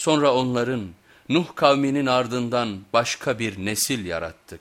Sonra onların Nuh kavminin ardından başka bir nesil yarattık.